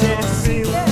się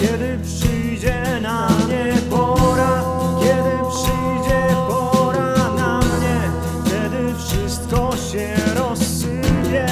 Kiedy przyjdzie się rozsypie,